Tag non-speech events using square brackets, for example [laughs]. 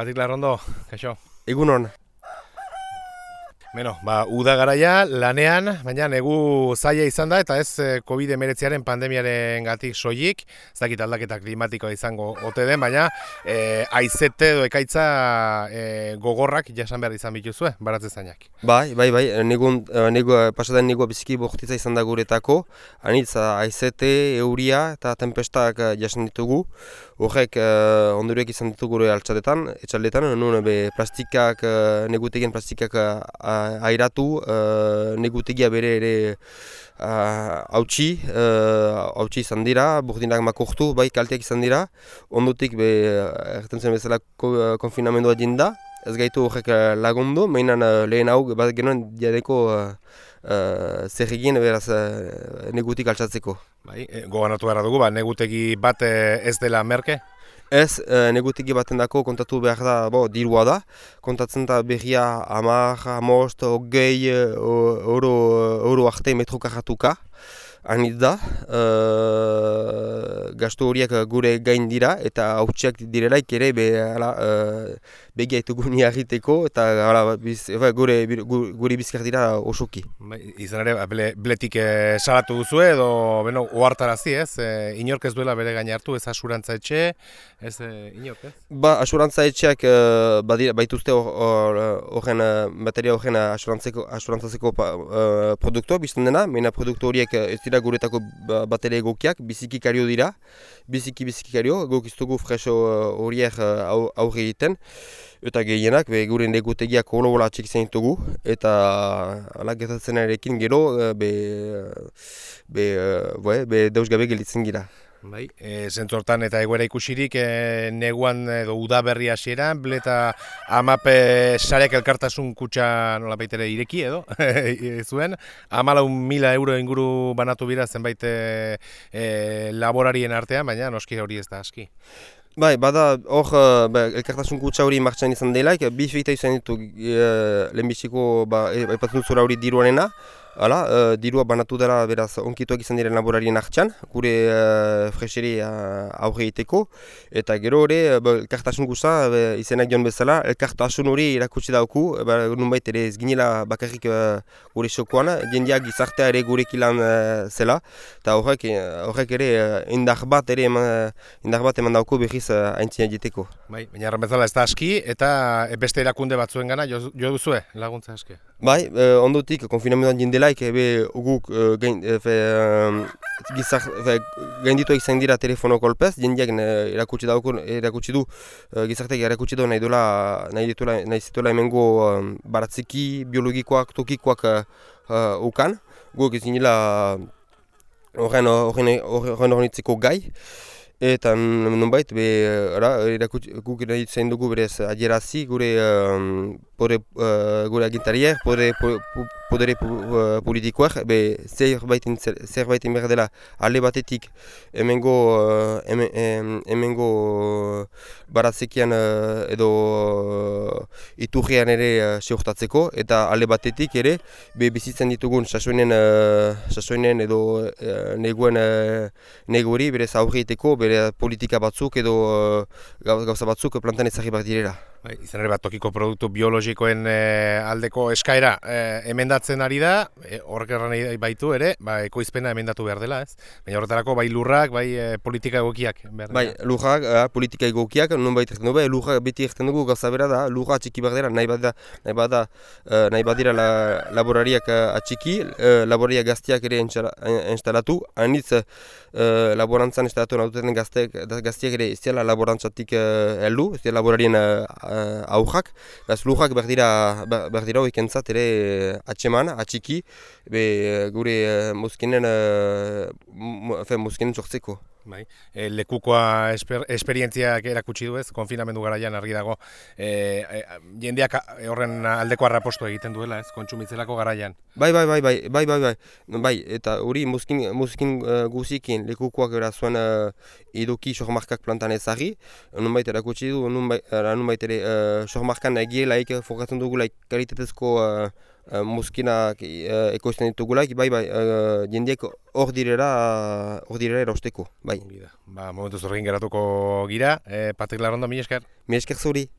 Patrik Larrondo, kaixo. Egun hon. Beno, ba, uda garaia lanean, baina negu zaila izan da eta ez eh, COVID-19 pandemiaren gatik soilik, ez dakit aldaketa klimatikoa izango ote den, baina e, aizete edo ekaitza e, gogorrak jasan behar izan bituzue, baratze zainak. Bai, bai, bai, negun, negu, pasaden negua biziki bortitza izan da guretako, anitz aizete, euria eta tempestak jasan ditugu, horrek uh, onduriek izan ditugu gure altxadetan, etxaldetan, nun be plastikak, uh, negutegien plastikak airatu, uh, negutegia bere ere hautsi, uh, hautsi izan dira, burdinak makurtu, bai kalteak izan dira, ondutik be, erten zen bezala ko, konfinamendua dinda, ez gaitu horrek lagundu, mainan lehen hau bat genuen diadeko uh, zer egin beraz uh, negutik altxatzeko. Bai, e, goganatu gara dugu, ba, negutegi bat ez dela merke? Ez, e, negutegi baten dako kontatu behar da, bo, dirua da. Kontatzen da berria amar, amost, ogei, oro, oro arte metro karratuka. Anit da, uh, gastu horiek gure gain dira eta hautsiak direlaik ere be, ala, uh, begiaitu guni agiteko [laughs] eta ala, biz, gure, gure bizkar dira osoki. Bai, izan ere, ble, bletik e, salatu duzu edo beno, ohartarazi ez? E, inork ez duela bere gain hartu, ez asurantza etxe, ez e, inork ez? Ba, asurantza etxeak e, badira, baituzte horren, bateria horren asurantzazeko uh, produktua, bizten dena, mena produktu horiek ez dira guretako ba, bateria egokiak, biziki kario dira, biziki biziki kario, gokiztugu freso horiek uh, aurre egiten. Eta gehienak, be, gure negutegiak holo-hola atxik ditugu eta ala gertatzen gero, be, be, be, be deus gabe gelitzen gira. Bai, e, zentzortan eta egoera ikusirik e, neguan edo udaberri hasieran, bleta amape sarek elkartasun kutsa nola baitere ireki edo, [laughs] zuen, amalaun mila euro inguru banatu bira zenbait e, e, laborarien artean, baina noski hori ez da aski. Bai, bada hor uh, elkartasun kutsa hori martxan izan delaik, bi fita izan ditu uh, lehenbiziko ba, e, zura hori diruanena, Hala, uh, dirua banatu dela beraz onkituak izan diren laborarien hartxan, gure uh, freseri uh, aurre iteko. Eta gero hori, uh, elkartasun guza, uh, izenak joan bezala, elkartasun hori irakutsi dauku, ba, nunbait ere ez ginela bakarrik uh, gure sokoan, jendeak gizartea ere gure kilan uh, zela. Eta horrek, horrek ere uh, indar bat ere eman, indar bat eman dauku behiz uh, aintzina diteko. Bai, baina bezala ez da aski, eta beste erakunde batzuen gana jo, jo duzue, laguntza aski. Bai, eh, ondotik, konfinamentoan jindelaik, ebe guk eh, gain, eh, fe, eh, gizar, fe, gainditu izan dira telefono kolpez, jendeak eh, erakutsi, dauko, erakutsi du, eh, gizartek erakutsi du nahi, duela, nahi, ditula, nahi zituela emengo eh, baratziki, biologikoak, tokikoak uh, ukan. Guk ez ginela horren horrenitzeko gai. Eta nonbait, be, ara, guk nahi zain dugu berez adierazi gure, um, pore, uh, gure agintariak, pore, podere uh, politikoak, be, zerbaitin, zerbaitin behar dela ale batetik emengo, uh, em, emengo uh, baratzekian uh, edo uh, iturrian ere uh, seurtatzeko, eta ale batetik ere, be, bizitzen ditugun sasoinen, uh, edo uh, neguen uh, neguri berez aurreiteko, bere politika batzuk edo uh, gauza batzuk plantan ezagri bat direla. Bai, izan ere bat tokiko produktu biologikoen eh, aldeko eskaera e, emendatzen ari da, e, horrek erran baitu ere, ba, ekoizpena emendatu behar dela, ez? Baina horretarako bai lurrak, bai politika egokiak behar Bai, lurrak, politika egokiak, non bai erten dugu, lurrak beti erten dugu gauza bera da, lurra atxiki behar dela, nahi bada, nahi bada, nahi badira la, laborariak atxiki, laborariak gaztiak ere instalatu, anitz laborantzan instalatu nahi gaztiak ere ez dela laborantzatik heldu, ez dela laborarien uh, aurrak, gaz lujak berdira, berdira oikentzat ere uh, atxeman, atxiki, be, gure uh, muskinen, uh, muskinen sortzeko. Bai. E, lekukoa esper, esperientziak erakutsi du ez, konfinamendu garaian argi dago, e, e, jendeak horren aldeko arrapostu egiten duela ez, kontsumitzelako garaian. Bai, bai, bai, bai, bai, bai, bai, bai, eta hori muskin, muskin uh, guzikin lekukoak gara zuen uh, iduki sohmarkak plantan ezari, nun bait erakutsi du, nun bait ere uh, sohmarkan egielaik fokatzen dugulaik kalitatezko uh, uh, muskinak uh, ekoizten ditugulaik, bai, bai, uh, jendeak hor direra, hor direra erosteko, bai. Ba, momentu zorgin geratuko gira, eh, Patrik Larrondo, mi esker? Mi esker zuri.